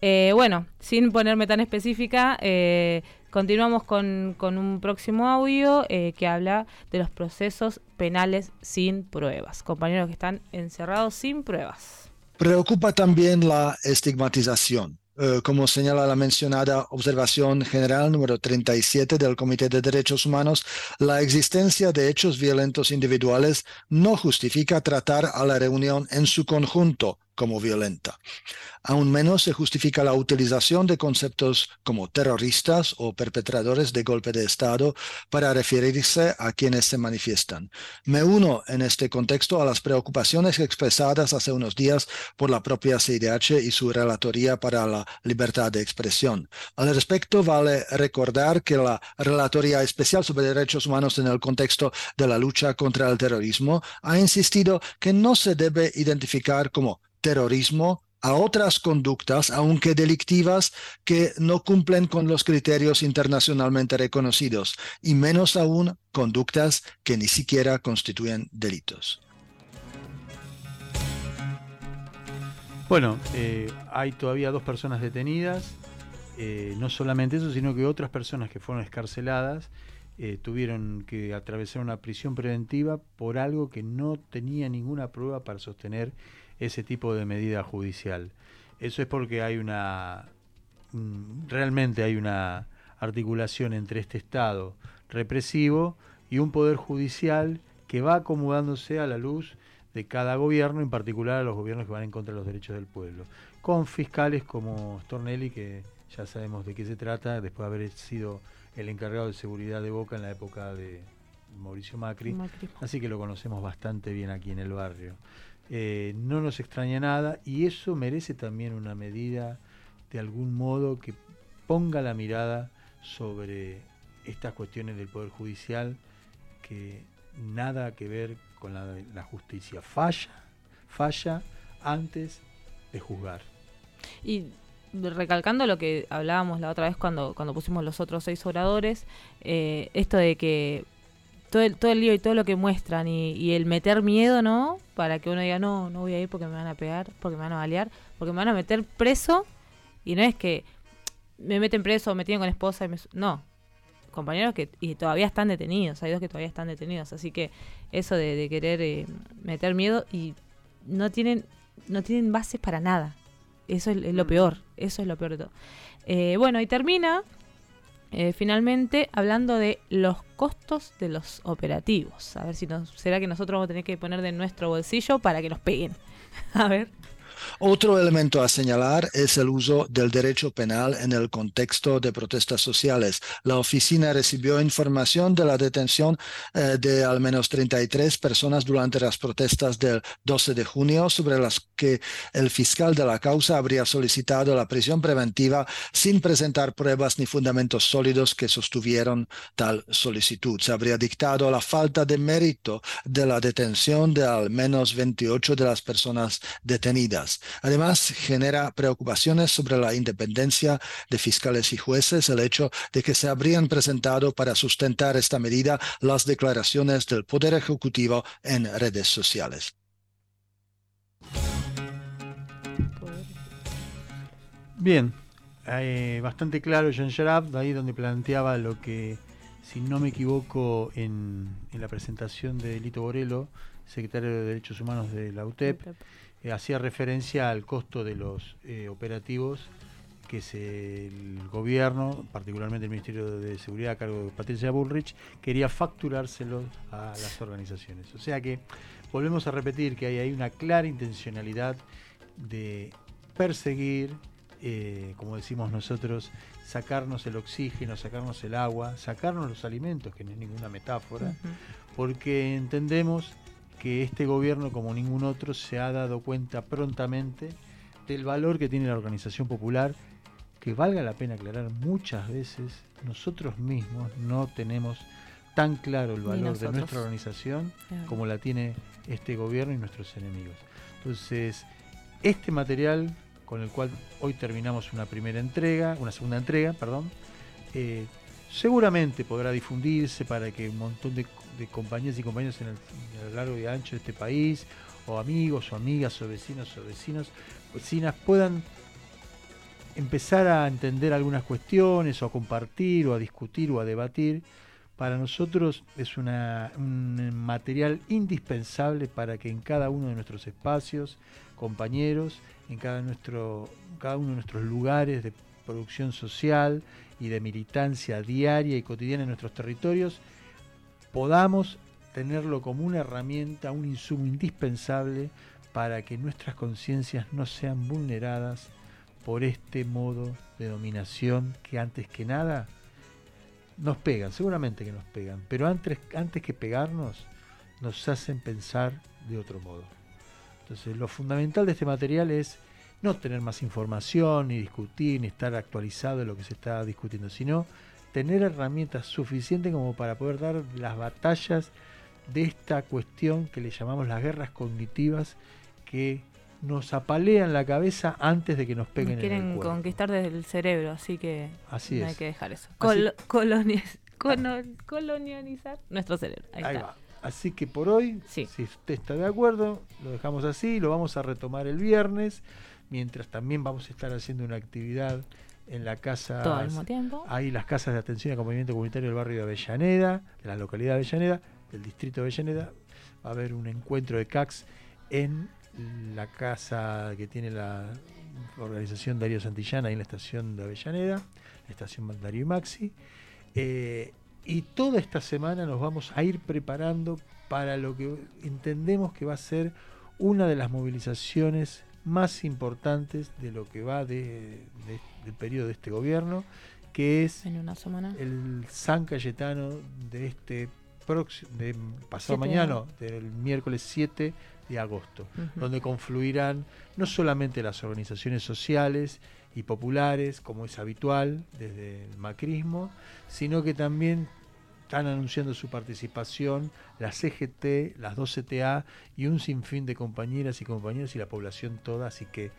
Eh, bueno, sin ponerme tan específica, eh, continuamos con, con un próximo audio eh, que habla de los procesos penales sin pruebas. Compañeros que están encerrados sin pruebas. Preocupa también la estigmatización. Eh, como señala la mencionada observación general número 37 del Comité de Derechos Humanos, la existencia de hechos violentos individuales no justifica tratar a la reunión en su conjunto como violenta. Aún menos se justifica la utilización de conceptos como terroristas o perpetradores de golpe de Estado para referirse a quienes se manifiestan. Me uno en este contexto a las preocupaciones expresadas hace unos días por la propia CIDH y su Relatoría para la Libertad de Expresión. Al respecto, vale recordar que la Relatoría Especial sobre Derechos Humanos en el contexto de la lucha contra el terrorismo ha insistido que no se debe identificar como terrorismo a otras conductas, aunque delictivas, que no cumplen con los criterios internacionalmente reconocidos, y menos aún conductas que ni siquiera constituyen delitos. Bueno, eh, hay todavía dos personas detenidas. Eh, no solamente eso, sino que otras personas que fueron escarceladas eh, tuvieron que atravesar una prisión preventiva por algo que no tenía ninguna prueba para sostener ese tipo de medida judicial. Eso es porque hay una, mm, realmente hay una articulación entre este Estado represivo y un poder judicial que va acomodándose a la luz de cada gobierno, en particular a los gobiernos que van en contra de los derechos del pueblo, con fiscales como Stornelli que ya sabemos de qué se trata, después de haber sido el encargado de seguridad de Boca en la época de Mauricio Macri, Macri. así que lo conocemos bastante bien aquí en el barrio. Eh, no nos extraña nada y eso merece también una medida de algún modo que ponga la mirada sobre estas cuestiones del Poder Judicial que nada que ver con la, justicia. Falla, falla antes de juzgar. Y recalcando lo que hablábamos la otra vez cuando, cuando pusimos los otros seis oradores, eh, esto de que todo el, todo el lío y todo lo que muestran y, y el meter miedo, ¿no? Para que uno diga, no, no voy a ir porque me van a pegar, porque me van a balear, porque me van a meter preso y no es que me meten preso o me tienen con esposa y me... No, compañeros que y todavía están detenidos, hay dos que todavía están detenidos, así que eso de, de querer eh, meter miedo y no tienen no tienen bases para nada. Eso es, es lo peor, eso es lo peor de todo. Eh, bueno, y termina eh, finalmente hablando de los costos de los operativos. A ver si nos, será que nosotros vamos a tener que poner de nuestro bolsillo para que nos peguen. A ver. Otro elemento a señalar es el uso del derecho penal en el contexto de protestas sociales. La oficina recibió información de la detención eh, de al menos 33 personas durante las protestas del 12 de junio, sobre las que el fiscal de la causa habría solicitado la prisión preventiva sin presentar pruebas ni fundamentos sólidos que sostuvieron tal solicitud. Se habría dictado la falta de mérito de la detención de al menos 28 de las personas detenidas. Además, genera preocupaciones sobre la independencia de fiscales y jueces el hecho de que se habrían presentado para sustentar esta medida las declaraciones del Poder Ejecutivo en redes sociales. Bien, eh, bastante claro Jean Sharap, ahí donde planteaba lo que, si no me equivoco, en, en la presentación de Lito Borello, secretario de Derechos Humanos de la UTEP, eh, hacía referencia al costo de los eh, operativos que se, el gobierno, particularmente el Ministerio de Seguridad a cargo de Patricia Bullrich, quería facturárselos a las organizaciones. O sea que volvemos a repetir que hay ahí una clara intencionalidad de perseguir, eh, como decimos nosotros, sacarnos el oxígeno, sacarnos el agua, sacarnos los alimentos, que no es ninguna metáfora, porque entendemos que este gobierno, como ningún otro, se ha dado cuenta prontamente del valor que tiene la organización popular, que valga la pena aclarar muchas veces, nosotros mismos no tenemos tan claro el valor de nuestra organización Claro. como la tiene este gobierno y nuestros enemigos. Entonces, este material con el cual hoy terminamos una primera entrega, una segunda entrega, perdón, eh, seguramente podrá difundirse para que un montón de, de compañeros y compañeros en el, largo y ancho de este país, o amigos o amigas o vecinos o vecinos, vecinas puedan empezar a entender algunas cuestiones o a compartir o a discutir o a debatir. Para nosotros es un material indispensable para que en cada uno de nuestros espacios, compañeros, en cada, nuestro, cada uno de nuestros lugares de producción social y de militancia diaria y cotidiana en nuestros territorios, podamos tenerlo como una herramienta, un insumo indispensable para que nuestras conciencias no sean vulneradas por este modo de dominación que antes que nada nos pegan, seguramente que nos pegan, pero antes, antes que pegarnos nos hacen pensar de otro modo. Entonces lo fundamental de este material es no tener más información, ni discutir, ni estar actualizado de lo que se está discutiendo, sino tener herramientas suficientes como para poder dar las batallas de esta cuestión que le llamamos las guerras cognitivas que nos apalean la cabeza antes de que nos peguen Nos en el quieren cuerpo. conquistar desde el cerebro, así que Así no es. hay que dejar eso. Así- Colo- coloniz- cono- colonializar nuestro cerebro. Ahí, Ahí está. va. Así que por hoy, si usted está de acuerdo, lo dejamos así, lo vamos a retomar el viernes, mientras también vamos a estar haciendo una actividad en la casa. Todo al mismo tiempo. Hay las casas de atención y acompañamiento comunitario del barrio de Avellaneda, de la localidad de Avellaneda, del distrito de Avellaneda. Va a haber un encuentro de CACS en la casa que tiene la organización Darío Santillana ahí en la estación de Avellaneda, la estación Darío y Maxi. Eh, y toda esta semana nos vamos a ir preparando para lo que entendemos que va a ser una de las movilizaciones más importantes de lo que va de, de- del periodo de este gobierno, que es En una semana. el San Cayetano de este próximo, de pasado Siete mañana, del miércoles 7 de agosto, donde confluirán no solamente las organizaciones sociales y populares, como es habitual desde el macrismo, sino que también están anunciando su participación la CGT, las dos CTA y un sinfín de compañeras y compañeros y la población toda, así que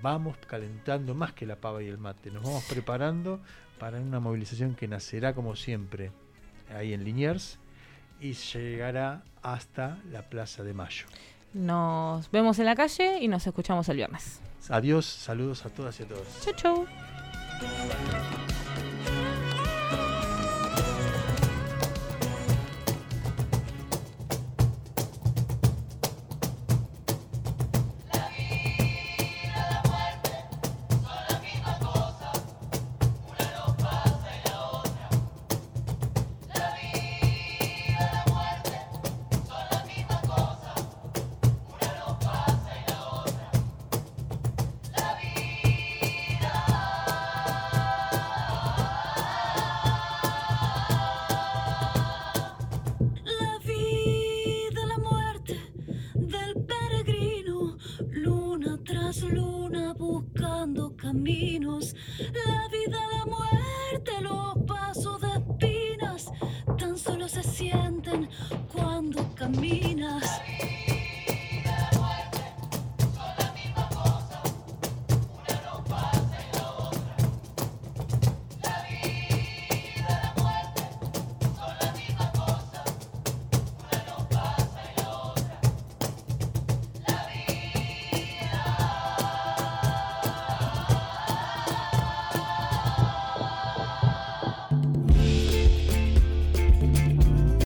vamos calentando más que la pava y el mate, nos vamos preparando para una movilización que nacerá como siempre ahí en Liniers y llegará hasta la Plaza de Mayo. Nos vemos en la calle y nos escuchamos el viernes. Adiós, saludos a todas y a todos. Chau, chau.